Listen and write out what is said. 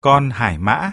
con hải mã.